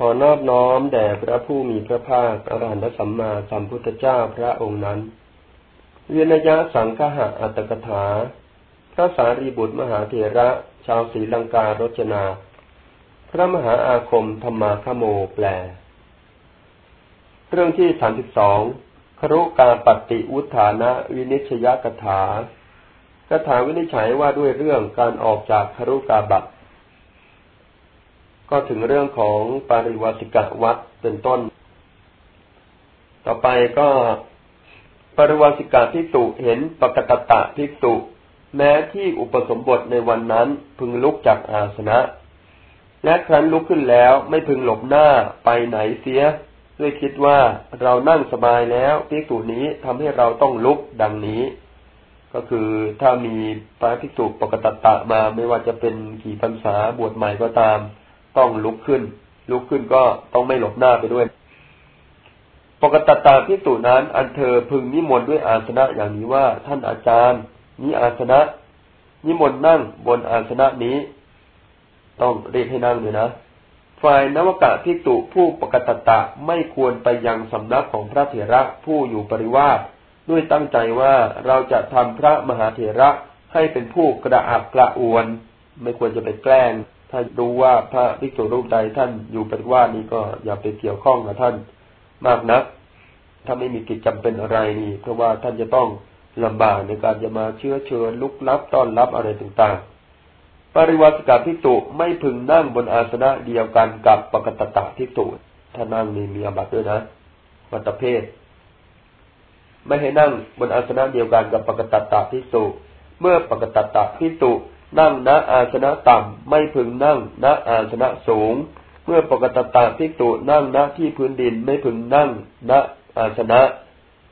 ขอนอบน้อมแด่พระผู้มีพระภาคอรหันตสัมมาสัมพุทธเจ้าพระองค์นั้น เวียนยะสังฆะอัตกถา พระสารีบุตรมหาเถระ ชาวศรีลังการจนา พระมหาอาคมธรรมาคโมแปล เรื่องที่สามสิบสองครุกาปฏิวุฒานะวินิชยกถากถาวินิจฉัยว่าด้วยเรื่องการออกจากครุกาบัต ก็ถึงเรื่องของปริวัติกะวัดเป็นต้น ต่อไปก็ปริวัติกะทิสุเห็นปกตตะทิสุแม้ที่อุปสมบทในวันนั้นพึงลุกจากอาสนะ และครั้นลุกขึ้นแล้วไม่พึงหลบหน้าไปไหนเสีย ด้วยคิดว่าเรานั่งสบายแล้วภิกษุนี้ทำให้เราต้องลุกดังนี้ ก็คือถ้ามีพระภิกษุปกตตะมาไม่ว่าจะเป็นกี่พรรษาบวชใหม่ก็ตาม ต้องลุกขึ้น ลุกขึ้นก็ต้องไม่หลบหน้าไปด้วย ปกติตาพิสูจนั้น อันเธอพึงนิมนต์ด้วยอาสนะอย่างนี้ว่าท่านอาจารย์นี้อาสนะ นิมนต์นั่งบนอาสนะนี้ ต้องเรียกให้นั่งเลยนะฝ่ายนวกะพิจุผู้ปกติตะไม่ควรไปยังสำนักของพระเถระผู้อยู่ปริวาสด้วยตั้งใจว่าเราจะทำพระมหาเถระให้เป็นผู้กระอักกระอวน ไม่ควรจะไปแกล้ง ถ้ารู้ว่าพระภิกษุรูปใดท่านอยู่ปฏิวัตินี้ก็อย่าไปเกี่ยวข้องกับท่านมากนัก ถ้าไม่มีกิจจำเป็นอะไรนี่ เพราะว่าท่านจะต้องลำบากในการจะมาเชื้อเชิญลุกลับต้อนรับอะไรต่างๆ ปริวัติกาภิกษุไม่พึงนั่งบนอาสนะเดียวกันกับปกตตะภิกษุถ้านั่งนี่มีอาบัติด้วยนะวัตเพศไม่ให้นั่งบนอาสนะเดียวกันกับปกตตะภิกษุเมื่อปกตตะภิกษุ นั่งณอาสนะต่ำไม่พึงนั่งณอาสนะสูง เมื่อปกติตาภิกษุนั่งณที่พื้นดินไม่พึงนั่งณอาสนะ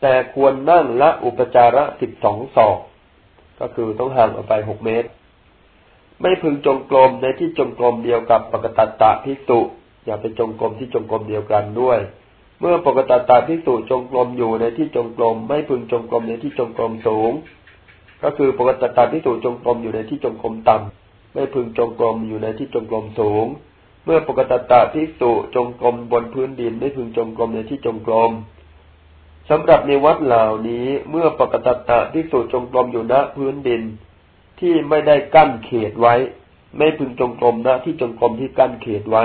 แต่ควรนั่งละอุปจาระสิบสองศอกก็คือต้องห่างออกไปหกเมตร ไม่พึงจงกรมในที่จงกรมเดียวกับปกติตาภิกษุอย่าไปจงกรมที่จงกรมเดียวกันด้วย เมื่อปกติตาภิกษุจงกรมอยู่ในที่จงกรมไม่พึงจงกรมในที่จงกรมสูง ก็คือปกติตาพิสูจจงกรมอยู่ในที่จงกรมต่ำไม่พึงจงกรมอยู่ในที่จงกรมสูง เมื่อปกติตาพิสูจจงกรมบนพื้นดินไม่พึงจงกรมในที่จงกรมสำหรับในวัดเหล่านี้เมื่อปกติตาพิสูจจงกรมอยู่ณพื้นดิน ที่ไม่ได้กั้นเขตไว้ ไม่พึงจงกรมณที่จงกรมที่กั้นเขตไว้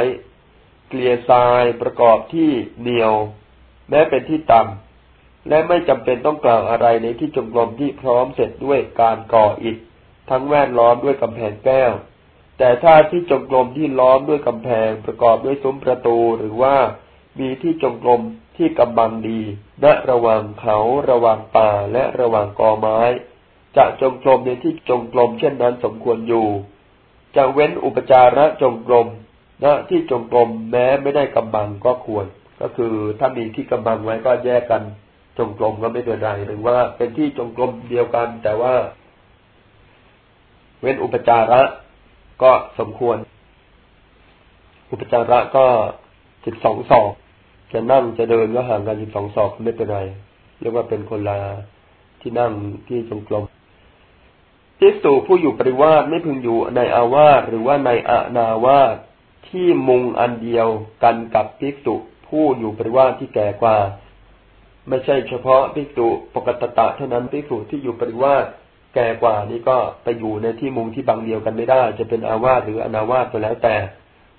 เกลียทรายประกอบที่เหนียว แม้เป็นที่ต่ำ และไม่จำเป็นต้องกล่าวอะไรในที่จงกรมที่พร้อมเสร็จด้วยการก่ออิฐทั้งแวดล้อมด้วยกำแพงแก้ว แต่ถ้าที่จงกรมที่ล้อมด้วยกำแพงประกอบด้วยซุ้มประตูหรือว่ามีที่จงกรมที่กำบังดีณระหว่างเขาระหว่างป่าและระหว่างกอไม้ จะจงกรมในที่จงกรมเช่นนั้นสมควรอยู่ จะเว้นอุปจาระจงกรมณที่จงกรมแม้ไม่ได้กำบังก็ควร ก็คือถ้ามีที่กำบังไว้ก็แยกกัน จงกรมก็ไม่เป็นไรหรือว่าเป็นที่จงกรมเดียวกัน แต่ว่า เว้นอุปจาระก็สมควร อุปจาระก็สิบสองศอกจะนั่งจะเดินก็ห่างกันสิบสองศอกไม่เป็นไรเรียกว่าเป็นคนลาที่นั่งที่จงกรมทิสูผู้อยู่ปริวาสไม่พึงอยู่ในอาวาสหรือว่าในอานาวาสที่มุงอันเดียวกันกับภิกษุผู้อยู่ปริวาสที่แก่กว่า ไม่ใช่เฉพาะภิกษุปกตตะเท่านั้นภิกษุที่อยู่ปริวาสแก่กว่านี้ก็ไปอยู่ในที่มุงที่บางเดียวกันไม่ได้ จะเป็นอาวาสหรืออนาวาสก็แล้วแต่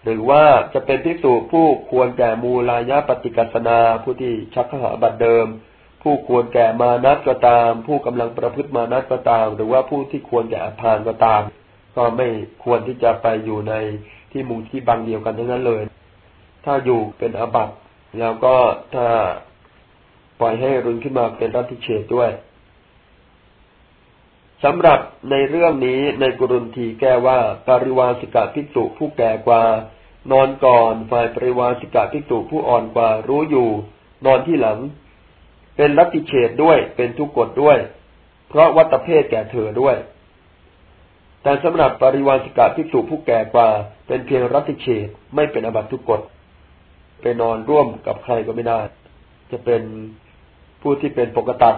หรือว่าจะเป็นภิกษุผู้ควรแก่มูลายะปฏิกัสนาผู้ที่ชักขหาบัตรเดิม ผู้ควรแก่มานัดก็ตาม ผู้กำลังประพฤติมานัดก็ตาม หรือว่าผู้ที่ควรแก่อภานก็ตาม ก็ไม่ควรที่จะไปอยู่ในที่มุงที่บางเดียวกันทั้งนั้นเลย ถ้าอยู่เป็นอาบัตแล้วก็ถ้า ล่อยให้รุนขึ้นมาเป็นรัติเฉดด้วยสำหรับในเรื่องนี้ในกุรุนทีแก้ว่าปริวาสิกาภิกษุผู้แก่กว่า นอนก่อนฝ่ายปริวาสิกาภิกษุผู้อ่อนกว่ารู้อยู่ นอนที่หลัง เป็นรัติเฉดด้วยเป็นทุกกฎด้วย เพราะวัตเพศแก่เธอด้วย แต่สำหรับปริวาสิกาภิกษุผู้แก่กว่า เป็นเพียงรัติเฉดไม่เป็นอบัตทุกกฎไปนอนร่วมกับใครก็ไม่ได้ จะเป็น ผู้ที่เป็นปกติ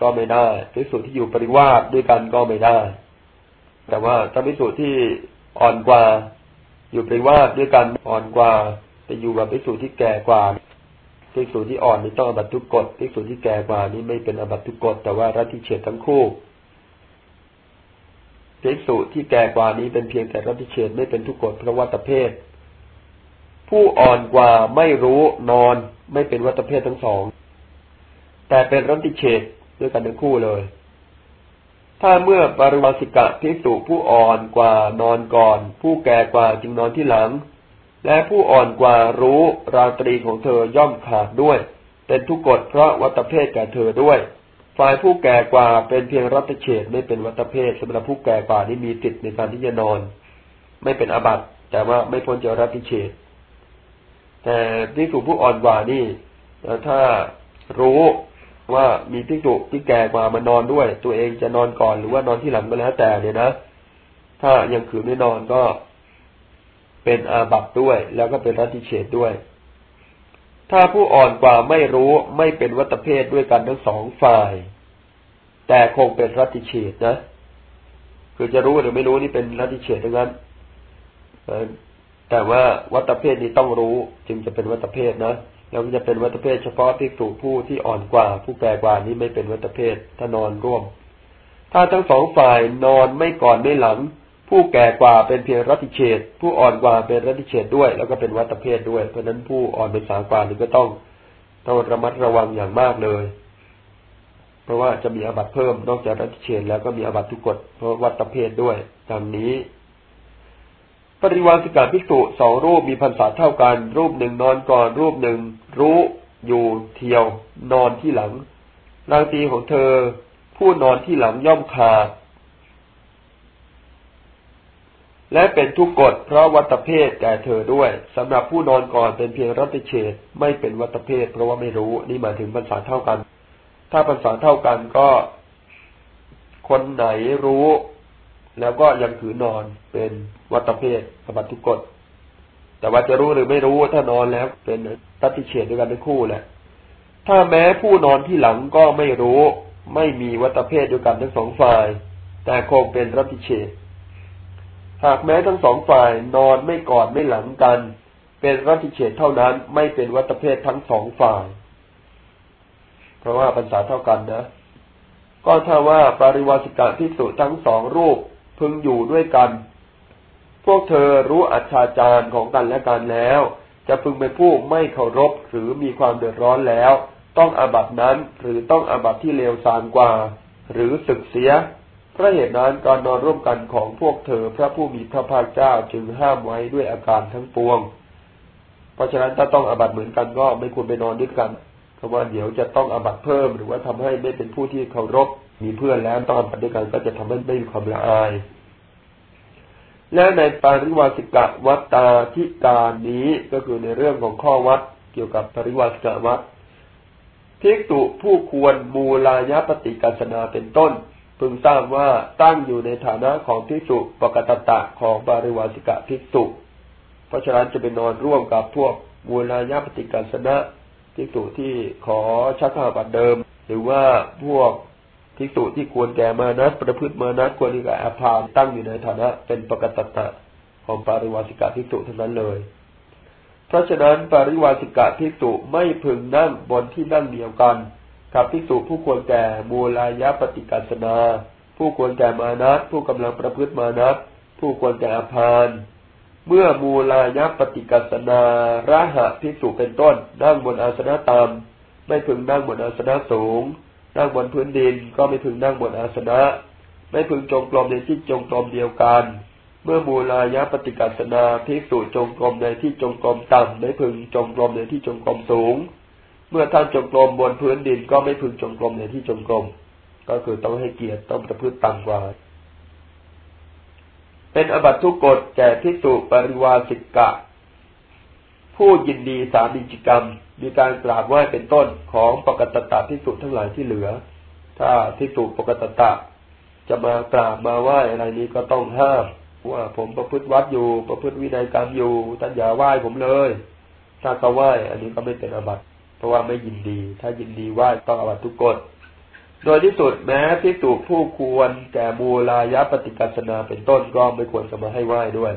ก็ไม่ได้ภิกษุที่อยู่ปริวาสด้วยกันก็ไม่ได้ แต่ว่าถ้าภิกษุที่อ่อนกว่า อยู่ปริวาสด้วยกันอ่อนกว่าไปอยู่กับภิกษุที่แก่กว่าภิกษุที่อ่อนนี่ต้องอบัตทุกกฎภิกษุที่แก่กว่านี่ไม่เป็นอบัตทุกกฎแต่ว่ารัติเฉดทั้งคู่ภิกษุที่แก่กว่านี้เป็นเพียงแต่รัติเฉดไม่เป็นทุกกฎเพราะว่าตเพศผู้อ่อนกว่าไม่รู้นอนไม่เป็นวัตเพศทั้งสอง แต่เป็นรัติเฉดด้วยกันทั้งคู่เลย ถ้าเมื่อปริวาสิกะภิกษุผู้อ่อนกว่านอนก่อน ผู้แก่กว่าจึงนอนที่หลัง และผู้อ่อนกว่ารู้ราตรีของเธอย่อมขาดด้วย เป็นทุกกฎเพราะวัตเพศแก่เธอด้วย ฝ่ายผู้แก่กว่าเป็นเพียงรัตเฉดไม่เป็นวัตเพศสำหรับผู้แก่กว่านี้มีติดในการที่จะนอน ไม่เป็นอาบัตแต่ว่าไม่พ้นจากรัตเฉดแต่ที่ถูกผู้อ่อนกว่านี่ถ้ารู้ ว่ามีพิจุที่แก่กว่ามานอนด้วย ตัวเองจะนอนก่อนหรือว่านอนที่หลังก็แล้วแต่เนี่ยนะ ถ้ายังขืนไม่นอนก็เป็นอาบัตด้วย แล้วก็เป็นรัติเฉดด้วย ถ้าผู้อ่อนกว่าไม่รู้ไม่เป็นวัตเพศด้วยกันทั้งสองฝ่าย แต่คงเป็นรัติเฉดนะ คือจะรู้หรือไม่รู้นี่เป็นรัติเฉดทั้งนั้นแต่ว่าวัตเพศนี้ต้องรู้จึงจะเป็นวัตเพศนะ แล้วจะเป็นวัตเพศเฉพาะที่ถูกผู้ที่อ่อนกว่า ผู้แก่กว่านี้ไม่เป็นวัตเพศถ้านอนร่วม ถ้าทั้งสองฝ่ายนอนไม่ก่อนไม่หลัง ผู้แก่กว่าเป็นเพียงรัติเฉดผู้อ่อนกว่าเป็นรัติเฉดด้วย แล้วก็เป็นวัตเพศด้วย เพราะนั้นผู้อ่อนเป็นสากว่านี่ก็ต้องต้องระมัดระวังอย่างมากเลย เพราะว่าจะมีอบัตเพิ่มนอกจากรัติเฉดแล้วก็มีอบัตทุกกฎเพราะวัตเพศด้วยดังนี้ ปริวาสิกาภิกษุสองรูปมีพรรษาเท่ากัน รูปหนึ่งนอนก่อน รูปหนึ่ง รู้อยู่เที่ยว นอนที่หลังรางตีของเธอ ผู้นอนที่หลังย่อมขาดและเป็นทุกกฎเพราะวัตเพศแก่เธอด้วยสำหรับผู้นอนก่อนเป็นเพียงรัติเฉดไม่เป็นวัตเพศ เพราะว่าไม่รู้นี่หมายถึงภาษาเท่ากัน ถ้าภาษาเท่ากันก็ คนไหนรู้ แล้วก็ยังถือนอนเป็นวัตเพศสบัตทุกกฎแต่ว่าจะรู้หรือไม่รู้ถ้านอนแล้ว เป็นรัติเฉดด้วยกันทั้งคู่แหละ ถ้าแม้ผู้นอนที่หลังก็ไม่รู้ไม่มีวัตเพศด้วยกันทั้งสองฝ่าย แต่คงเป็นรัติเฉดหากแม้ทั้งสองฝ่ายนอนไม่กอดไม่หลังกัน เป็นรัติเฉดเท่านั้น ไม่เป็นวัตเพศทั้งสองฝ่าย เพราะว่าภาษาเท่ากันนะ ก็ถ้าว่าปริวาสิกาที่สุทั้งสองรูป พึงอยู่ด้วยกัน พวกเธอรู้อัจฉาจารของกันและกันแล้ว จะพึงเป็นผู้ไม่เคารพหรือมีความเดือดร้อนแล้ว ต้องอาบัตินั้นหรือต้องอาบัติที่เลวทรามกว่า หรือศึกเสียพราะเหตุนั้นการนอนร่วมกันของพวกเธอพระผู้มีพระภาคเจ้าจึงห้ามไว้ด้วยอาการทั้งปวง เพราะฉะนั้นถ้าต้องอาบัตเหมือนกันก็ไม่ควรไปนอนด้วยกัน เพราะว่าเดี๋ยวจะต้องอาบัตเพิ่ม หรือว่าทำให้ไม่เป็นผู้ที่เคารพ มีเพื่อนแล้วตองอาบัตด้วยกันก็จะทำให้ไม่มีความละอาย และในปาริวาสิกะวัตตาทิการนี้ก็คือในเรื่องของข้อวัดเกี่ยวกับปริวาสิกะวัดภิกษุผู้ควรมูลายปฏิกัสนาเป็นต้น พึงทราบว่าตั้งอยู่ในฐานะของภิกษุปกตตะของบาริวาสิกะภิกษุ เพราะฉะนั้นจะไปนอนร่วมกับพวกมูลายปฏิกัสนะภิกษุที่ขอชักข้าบัตเดิม หรือว่าพวก ภิกษุที่ควรแก่มานัดประพฤติมานัดควรที่จะอาภามตั้งอยู่ในฐานะ เป็นปกตตะของปาริวาสิกะภิกษุเท่านั้นเลย เพราะฉะนั้นปาริวาสิกะภิกษุไม่พึงนั่งบนที่นั่งเดียวกัน กับภิกษุผู้ควรแก่มูลายะปฏิกัสนา ผู้ควรแก่มานัตผู้กำลังประพฤติมานัตผู้ควรแก่อภานเมื่อมูลายะปฏิกัสนาระหะภิกษุเป็นต้นนั่งบนอาสนะตามไม่พึงนั่งบนอาสนะสูง นั่งบนพื้นดินก็ไม่พึงนั่งบนอาสนะ ไม่พึงจงกรมในที่จงกรมเดียวกัน เมื่อมูลายะปฏิกัสนาภิกษุจงกรมในที่จงกรมต่ำไม่พึงจงกรมในที่จงกรมสูง เมื่อท่านจงกรมบนพื้นดินก็ไม่พึงจงกรมในที่จงกรมก็คือต้องให้เกียรติต้องประพฤติต่ำกว่า เป็นอบัตทุกกฎแก่ทิสุปริวาสิกะ ผู้ยินดีสามิจิกรรม มีการกราบไหว้เป็นต้นของปกตตะทิสุทั้งหลายที่เหลือ ถ้าทิสุปกตตะ จะมากราบมาไหว้อะไรนี้ก็ต้องห้ามว่าผมประพฤติวัดอยู่ ประพฤติวินัยกรรมอยู่ท่านอย่าไหว้ผมเลย ถ้าเขาไหว้อันนี้ก็ไม่เป็นอาบัติเพราะว่าไม่ยินดี ถ้ายินดีไหว่าต้องอวัติทุกกฎโดยที่สุดแม้ที่ถูกผู้ควรแก่มูลายะปฏิกัสนาเป็นต้นก็ไม่ควรจะมาให้ไหว้ด้วย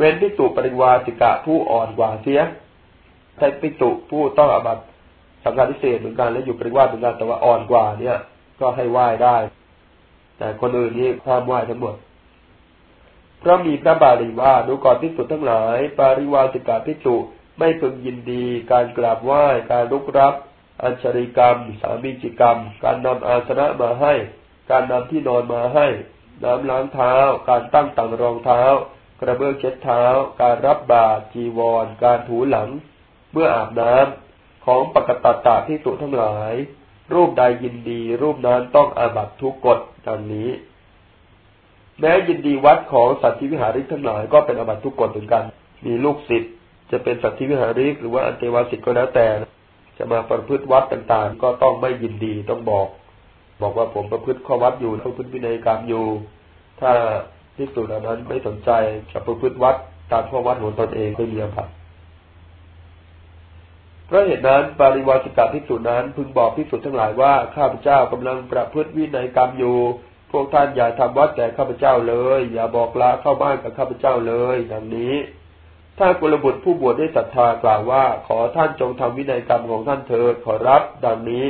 เว้นที่ถูกปริวาสิกะผู้อ่อนกว่าเสียแต่ปิตุผู้ต้องอาบัตสังฆาทิเศษเหมือนกันและอยู่ปริวาสเหมือนกันแต่ว่าอ่อนกว่าเนี่ย ก็ให้ไหว้ได้ แต่คนอื่นนี่ห้ามไหว้ทั้งหมดเพราะมีพระบาลีว่าดูก่อนพิสุทั้งหลาย ปาริวาสิกาพิสุไม่พึงยินดี การกราบไหว้ การลุกรับอัญชริกรรม สามีจิกรรม การนำอาสนะมาให้ การนำที่นอนมาให้ น้ำล้างเท้า การตั้งต่างรองเท้า กระเบื้องเช็ดเท้า การรับบาตรจีวร การถูหลัง เมื่ออาบน้ำของปกตตตาที่สุทั้งหลาย รูปใดยินดีรูปนั้นต้องอาบัตทุกกฎดังนี้ แม้ยินดีวัดของสัตว์วิหาริกทั้งหลายก็เป็นอาบัตทุกกฎเหมือนกัน มีลูกศิษย์จะเป็นสัตว์วิหาริกหรือว่าอันเทวาสิทธ์ก็แล้วแต่ จะมาประพฤติวัดต่างๆ ก็ต้องไม่ยินดีต้องบอก บอกว่าผมประพฤติข้อวัดอยู่ต้องพึ่งพินัยกรรมอยู่ ถ้า ที่สุดเหล่านั้นไม่สนใจจะประพฤติวัดตามข้อวัดของตนเองไม่มีอภัยเพราะเหตุนั้นปาริวาสิกาพิสุนั้นพึงบอกพิสุทั้งหลายว่าข้าพเจ้ากำลังประพฤติวินัยกรรมอยู่ พวกท่านอย่าทำวัดแก่ข้าพเจ้าเลย อย่าบอกลาเข้าบ้านกับข้าพเจ้าเลยดังนี้ ถ้ากุลบุตรผู้บวชได้ศรัทธากล่าวว่า ขอท่านจงทำวินัยกรรมของท่านเถิดขอรับ ดังนี้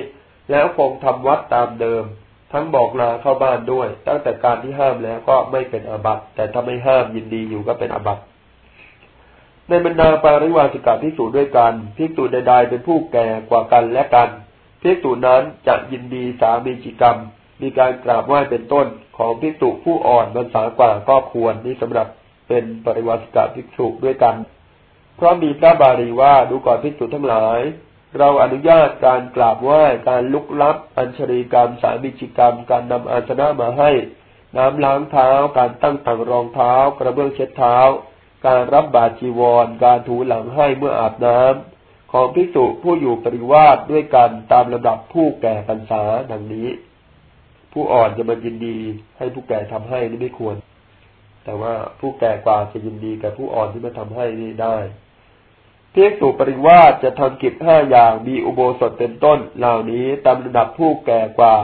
แล้วคงทำวัดตามเดิม ทั้งบอกลาเข้าบ้านด้วย ตั้งแต่การที่ห้ามแล้วก็ไม่เป็นอาบัติแต่ถ้าไม่ห้ามยินดีอยู่ก็เป็นอาบัติในบรรดาปาริวาสิกาพิสูจด้วยกันพิสูจใดๆเป็นผู้แก่กว่ากันและกันพิสูจนั้นจะยินดีสามีจิกรรม มีการกราบไหว้เป็นต้นของภิกษุผู้อ่อนบรรษากว่าก็ควรนี่สำหรับเป็นปริวัติกาภิกษุด้วยกัน เพราะมีพระบาลีว่าดูก่อนภิกษุทั้งหลาย เราอนุญาตการกราบไหว้การลุกลับ อัญชรีกรรม สามิจิกรรม การนำอาสนะมาให้ น้ำล้างเท้า การตั้งต่างรองเท้า กระเบื้องเช็ดเท้า การรับบาจีวร การถูหลังให้เมื่ออาบน้ำของภิกษุผู้อยู่ปริวาสด้วยกันตามระดับผู้แก่พรรษาดังนี้ ผู้อ่อนจะมายินดีให้ผู้แก่ทำให้นี่ไม่ควร แต่ว่าผู้แก่กว่าจะยินดีกับผู้อ่อนที่มาทำให้นี่ได้ เพียงสุปริวาสจะทำกิจห้าอย่างมีอุโบสถเป็นต้นเหล่านี้ตามระดับผู้แก่กว่า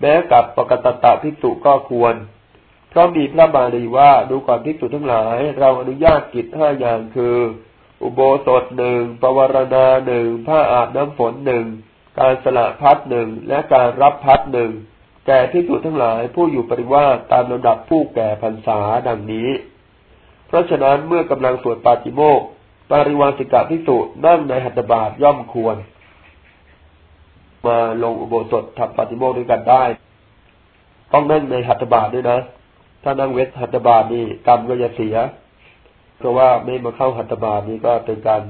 แม้กับปกตตะภิกษุก็ควร เพราะมีพระบาลีว่าดูก่อนภิกษุทั้งหลาย เราอนุญาตกิจห้าอย่างคือ อุโบสถหนึ่งปวารณาหนึ่งผ้าอาบน้ำฝนหนึ่งการสละพัดหนึ่งและการรับพัดหนึ่งแก่ที่สุทั้งหลายผู้อยู่ปริวาสตามระดับผู้แก่พรรษาดังนี้ เพราะฉะนั้นเมื่อกำลังสวดปาติโมก ปริวาสิกะพิสุนั่งในหัตถบาทย่อมควร มาลงอุโบสถทำปาติโมกด้วยกันได้ ต้องนั่งในหัตถบาทด้วยนะ ถ้านั่งเวทหัตถบาทนี่กรรมก็จะเสีย เพราะว่าไม่มาเข้าหัตถบาทนี่ก็เป็นการ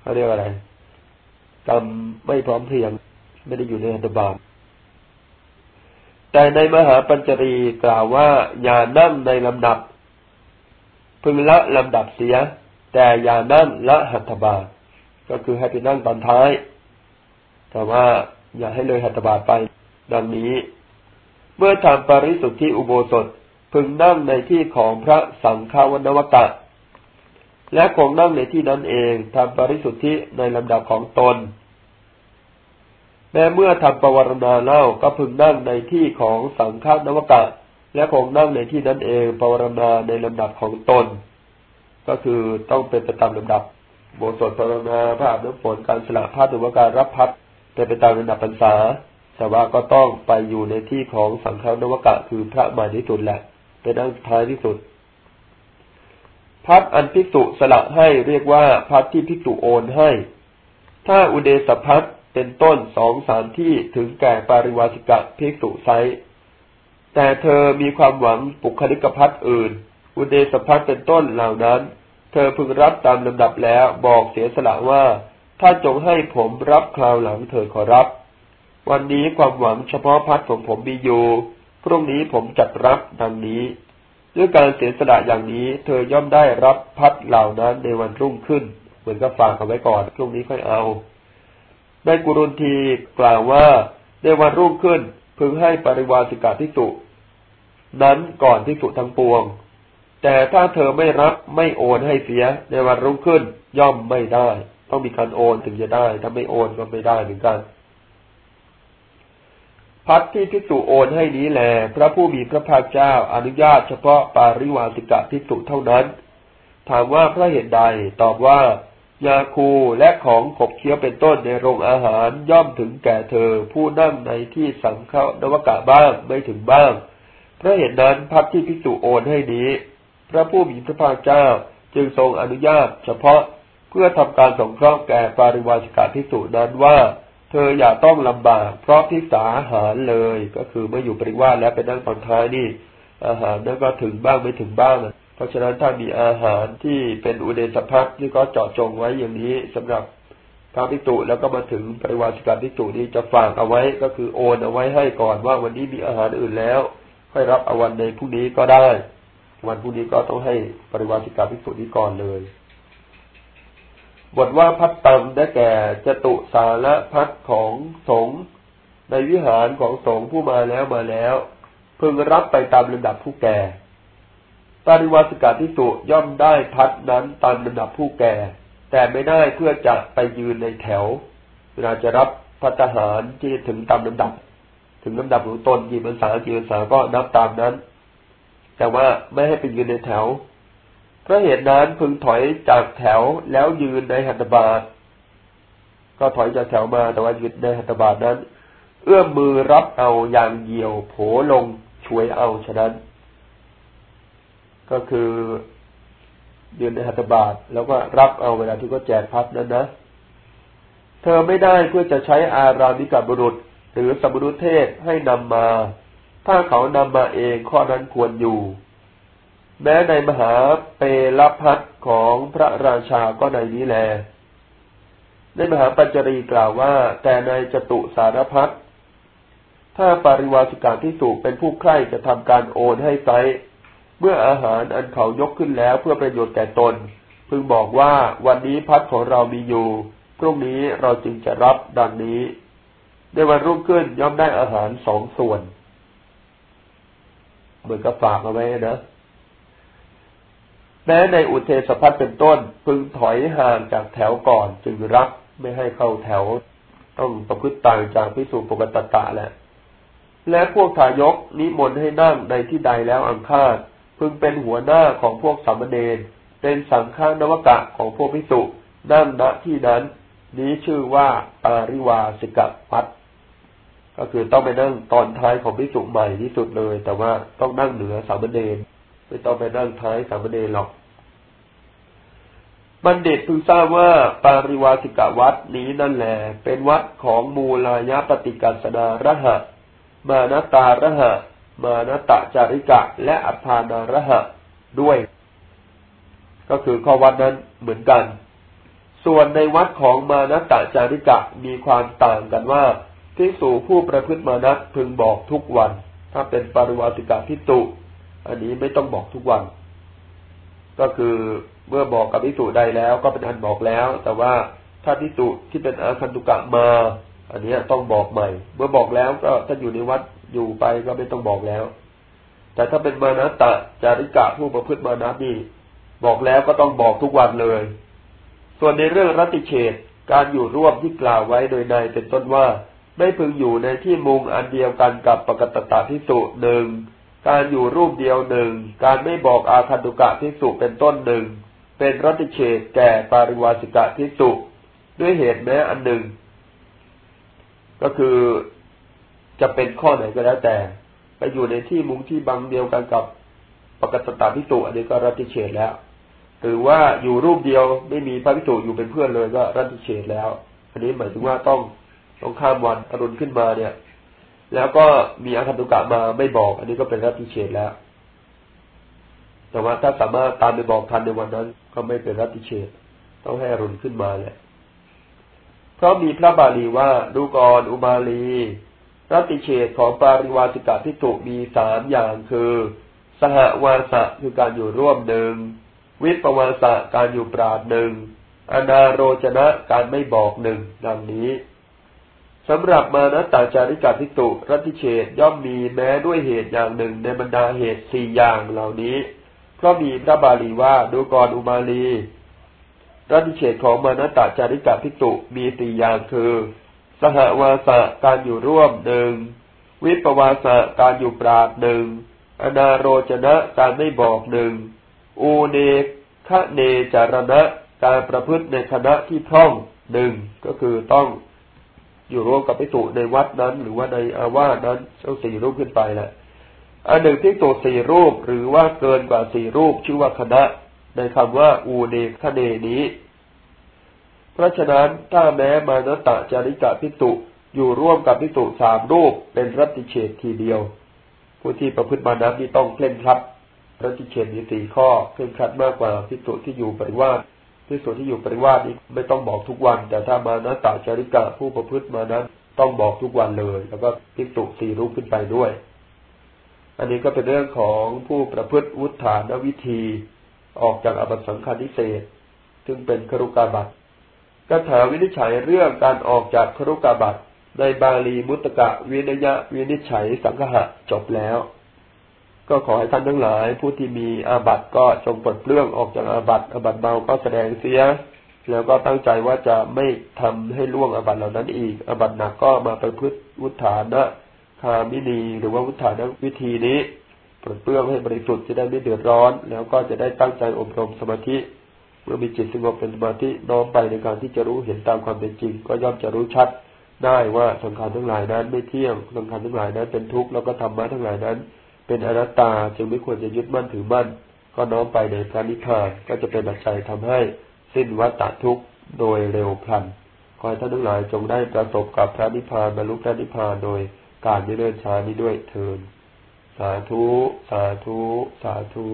เขาเรียกอะไรกรรมไม่พร้อมเพียง ไม่ได้อยู่ในหัตถบาทแต่ในมหาปัญจรีกล่าวว่าอย่านั่งในลำดับ พึงละลำดับเสีย แต่อย่านั่งละหัตถบาทก็คือให้ไปนั่งตอนท้าย แต่ว่าอย่าให้เลยหัตถบาทไป ดังนี้ เมื่อทำปริสุทธิอุโบสถพึงนั่งในที่ของพระสังฆาวนวตะ และคงนั่งในที่นั้นเองทำปริสุทธิในลำดับของตน แม้เมื่อทำปวารณาเล่าก็พึงนั่งในที่ของสังฆนวกะ และคงนั่งในที่นั้นเองปวารณาในลำดับของตน ก็คือต้องเป็นไปตามลำดับโบสถปวารณาพระอาบน้ำฝนการสละพัดหรือว่าการรับพัดเป็นไปตามลำดับพรรษาแต่ว่าก็ต้องไปอยู่ในที่ของสังฆนวกะคือพระใหม่ที่สุดแหละ เป็นอันท้ายที่สุด พัดอันพิสุสละให้เรียกว่าพัดที่พิสุโอนให้ ถ้าอุเดสพัดเป็นต้นสองสามที่ถึงแก่ปาริวาสิกะภิกษุไซแต่เธอมีความหวังปุคลิกพัฒอื่น อุเดสพัฒเป็นต้นเหล่านั้น ธอพึงรับตามลำดับแล้วบอกเสียสละว่า ถ้าจงให้ผมรับคราวหลังเธอขอรับ วันนี้ความหวังเฉพาะพัดของผมมีอยู่พรุ่งนี้ผมจัดรับดังนี้ ด้วยการเสียสละอย่างนี้ เธอย่อมได้รับพัดเหล่านั้นในวันรุ่งขึ้น เหมือนกับฝากเอาไว้ก่อนพรุ่งนี้ค่อยเอาในกุรุนทีกล่าวว่าในวันรุ่งขึ้นพึงให้ปริวาสิกาทิสุนั้นก่อนทิสุทั้งปวง แต่ถ้าเธอไม่รับไม่โอนให้เสียในวันรุ่งขึ้น ย่อมไม่ได้ ต้องมีการโอนถึงจะได้ ถ้าไม่โอนก็ไม่ได้เหมือนกัน พัดที่ทิสุโอนให้นี้แหลพระผู้มีพระภาคเจ้าอนุญาตเฉพาะปาริวาสิกะทิสุเท่านั้น ถามว่าพระเหตุใดตอบว่ายาคูและของขบเคี้ยวเป็นต้นในโรงอาหารย่อมถึงแก่เธอ ผู้นั่งในที่สังฆนวกะบ้างไม่ถึงบ้าง เพราะเหตุนั้นพักที่พิจุโอนให้นี้ พระผู้มีพระภาคเจ้าจึงทรงอนุญาต เฉพาะเพื่อทำการสงเคราะห์แก่ปาริวาสิกาพิจุนั้นว่า เธออย่าต้องลำบาก เพราะพิสาหารเลย ก็คือเมื่ออยู่ปริวาสแล้วไปนั่งตอนท้ายนี่อาหารนั้นก็ถึงบ้างไม่ถึงบ้างเพราะฉะนั้นถ้ามีอาหารที่เป็นอุเดสพักที่ก็เจาะจงไว้อย่างนี้สำหรับพระพิจุแล้วก็มาถึงปริวาสิกาพิจุนี้จะฝากเอาไว้ก็คือโอนเอาไว้ให้ก่อนว่าวันนี้มีอาหารอื่นแล้ว ค่อยรับเอาวันในพรุ่งนี้ก็ได้ วันพรุ่งนี้ก็ต้องให้ปริวาสิกาพิจุนี้ก่อนเลย บทว่าพัดตังได้แก่จตุสาระพัดของสงในวิหารของสงผู้มาแล้วมาแล้วเพึงรับไปตามลำดับผู้แก่ปริวาสิกาทิสุย่อมได้พัดนั้นตามลำดับผู้แก่ แต่ไม่ได้เพื่อจะไปยืนในแถว เวลาจะรับพัฒหารที่ถึงตามลำดับ ถึงลำดับของตนกี่ภาษากี่ภาษาก็นับตามนั้น แต่ว่าไม่ให้ไปยืนในแถว เพราะเหตุนั้นพึงถอยจากแถวแล้วยืนในหัตถบาท ก็ถอยจากแถวมาแต่ว่ายืนในหัตถบาทนั้น เอื้อมมือรับเอาอย่างเหี่ยวโผลงช่วยเอาฉะนั้น ก็คือยืนในหัตถบาทแล้วก็รับเอาเวลาที่เขาแจกพัดนั้นนะ เธอไม่ได้เพื่อจะใช้อารามิกบุรุษ หรือสมุรุเทศให้นำมา ถ้าเขานำมาเองข้อนั้นควรอยู่ แม้ในมหาเปรพัดของพระราชาก็ในนี้แล ในมหาปัญจรีกล่าวว่า แต่ในจตุสารพัดถ้าปริวาสิกาที่สูกเป็นผู้ใคร่จะทำการโอนให้ไซเมื่ออาหารอันเขายกขึ้นแล้วเพื่อประโยชน์แก่ตน พึงบอกว่าวันนี้พัดของเรามีอยู่พรุ่งนี้เราจึงจะรับดังนี้ ในวันรุ่งขึ้นย่อมได้อาหารสองส่วน เหมือนกับฝากเอาไว้นะ แม้ในอุเทศพัฒเป็นต้น พึงถอยห่างจากแถวก่อนจึงรับไม่ให้เข้าแถว ต้องประพฤติต่างจากพิสูจน์ปกตตะแหละ และพวกทายกนิมนต์ให้นั่งในที่ใดแล้วอังคาดพึงเป็นหัวหน้าของพวกสามเณรเป็นสังฆานวกะของพวกพิสุนั่งณที่นั้น นี้ชื่อว่าปาริวาสิกปัต ก็คือต้องไปนั่งตอนท้ายของพิสุใหม่ที่สุดเลย แต่ว่าต้องนั่งเหนือสามเณรไม่ต้องไปนั่งท้ายสามเณรหรอก บัณฑิตพึงทราบว่าปาริวาสิกวัดนี้นั่นแหละเป็นวัดของมูลายะปฏิกัสนาระหะ มานตาระหะ มานตะจาริกะ และอัฏฐานาระหะด้วย ก็คือข้อวัดนั้นเหมือนกัน ส่วนในวัดของมานตะจาริกะมีความต่างกันว่า ที่สู่ผู้ประพฤติมานัตพึงบอกทุกวัน ถ้าเป็นปริวาติกะพิตุอันนี้ไม่ต้องบอกทุกวัน ก็คือเมื่อบอกกับพิตุได้แล้ว ก็เป็นอันบอกแล้ว แต่ว่าถ้าพิตุที่เป็นอาคันตุกะมา อันนี้ต้องบอกใหม่ เมื่อบอกแล้วก็ถ้าอยู่ในวัดอยู่ไปก็ไม่ต้องบอกแล้ว แต่ถ้าเป็นมานะตะจาริกะผู้ประพฤติมานะนี่บอกแล้วก็ต้องบอกทุกวันเลย ส่วนในเรื่องรัติเฉดการอยู่ร่วมที่กล่าวไว้โดยในเป็นต้นว่า ไม่พึงอยู่ในที่มุงอันเดียวกันกับปกตตาทิสุหนึ่งการอยู่รูปเดียวหนึ่งการไม่บอกอาคันตุกะทิสุเป็นต้นหนึ่งเป็นรัติเฉดแก่ปาริวาสิกะทิสุด้วยเหตุแม้อันหนึ่ง ก็คือจะเป็นข้อไหนก็แล้วแต่ ไปอยู่ในที่มุงที่บังเดียวกันกับปกตตาพิสุอันนี้ก็รัติเฉดแล้วหรือว่าอยู่รูปเดียวไม่มีพระพิสุอยู่เป็นเพื่อนเลยก็รัติเฉดแล้ว อันนี้หมายถึงว่าต้อง ต้องข้ามวันอรุณขึ้นมาเนี่ย แล้วก็มีอาคันตุกะมาไม่บอก อันนี้ก็เป็นรัติเฉดแล้ว แต่ว่าถ้าสามารถตามไปบอกทันในวันนั้น ก็ไม่เป็นรัติเฉดต้องให้อรุณขึ้นมาแหละเพราะมีพระบาลีว่าดูกรอุบาลีรัติเฉดของปาริวาสิกาทิตุมีสามอย่างคือ สหวาสะคือการอยู่ร่วมหนึ่ง วิปวาสะการอยู่ปราดหนึ่งอนาโรจนะการไม่บอกหนึ่งดังนี้ สำหรับมานะตาจาริกาทิตุรัติเฉดย่อมมีแม้ด้วยเหตุอย่างหนึ่งในบรรดาเหตุสี่อย่างเหล่านี้ เพราะมีพระบาลีว่าดูกรอุมาลี รัติเฉดของมานะตาจาริกาทิตุมีสี่อย่างคือ สหวาสะการอยู่ร่วมหนึ่งวิปวาสะการอยู่ปราดหนึ่งอนาโรจนะการไม่บอกหนึ่งอูเนคะเนจารณะการประพฤติในคณะที่พร่องหนึ่งก็คือต้อง อยู่ร่วมกับพิสุในวัดนั้น หรือว่าในอาวาสนั้นต้องสี่รูปขึ้นไปแหละอันหนึ่งที่ตัวสี่รูปหรือว่าเกินกว่าสี่รูปชื่อว่าคณะ ในคำว่าอูเนคเนนี้ เพราะฉะนั้นถ้าแม้มานตะจาริกะพิสุอยู่ร่วมกับพิสุสามรูปเป็นรัติเฉดทีเดียว ผู้ที่ประพฤติมานั้นที่ต้องเคร่งครัดรัติเฉดมีสี่ข้อเคร่งครัดมากกว่าพิสุที่อยู่ปริวาส พิสุที่อยู่ปริวาสนี้ไม่ต้องบอกทุกวัน แต่ถ้ามานตะจาริกะผู้ประพฤติมานั้นต้องบอกทุกวันเลย แล้วก็พิสุสี่รูปขึ้นไปด้วย อันนี้ก็เป็นเรื่องของผู้ประพฤติวุฒานวิธีออกจากอบัตสังฆานิเศษซึ่งเป็นครุกาบัตกถาวินิจฉัยเรื่องการออกจากครุกาบัตในบาลีมุตกะวินยะวินิจฉัยสังหะจบแล้ว ก็ขอให้ท่านทั้งหลาย ผู้ที่มีอาบัตก็จงปลดเปลื้องออกจากอาบัตอาบัตเบาก็แสดงเสีย แล้วก็ตั้งใจว่าจะไม่ทำให้ล่วงอาบัตเหล่านั้นอีกอาบัตหนักก็มาไปพฤติวุฒานะคามินีหรือว่าวุฒานวิธีนี้ปลดเปลื้องให้บริสุทธิ์จะได้ไม่เดือดร้อน แล้วก็จะได้ตั้งใจอบรมสมาธิเมื่อมีจิตสงบเป็นสมาธิน้อมไปในการที่จะรู้เห็นตามความเป็นจริง ก็ย่อมจะรู้ชัดได้ว่าสังขารทั้งหลายนั้นไม่เที่ยงสังขารทั้งหลายนั้นเป็นทุกข์แล้วก็ธรรมะทั้งหลายนั้น เป็นอนัตตาจึงไม่ควรจะยึดมั่นถือมั่น ก็น้อมไปในพระนิพพานก็จะเป็นปัจจัยทำให้สิ้นวัฏทุกข์โดยเร็วพลันขอให้ท่านทั้งหลายจงได้ประสบกับพระนิพพานบรรลุพระนิพพานโดยการไม่เลื่อนช้านี้ด้วยเทินสาธุ สาธุ สาธุ